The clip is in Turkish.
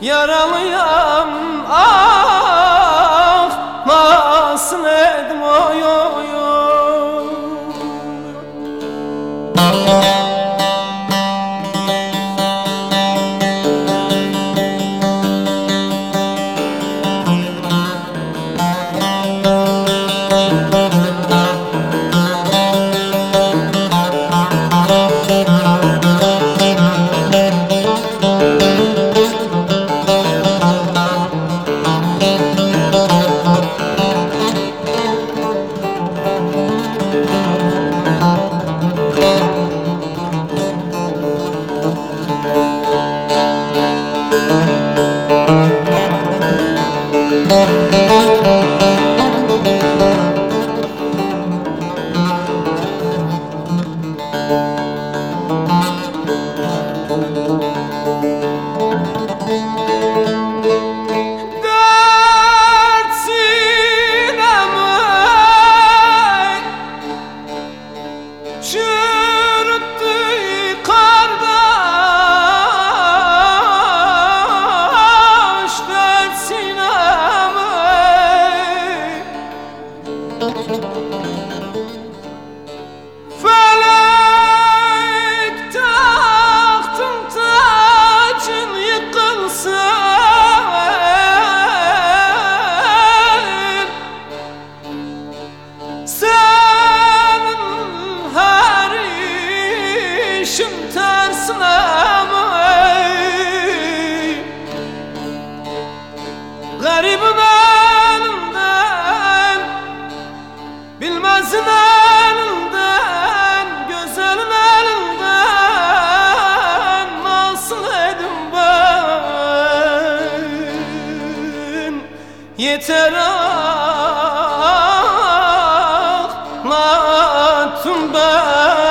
Yaralıyam ah! Shoot! Yeter ağlattın ben